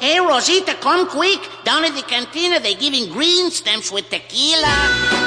Hey, Rosita, come quick. Down at the cantina, they're giving green stamps with tequila.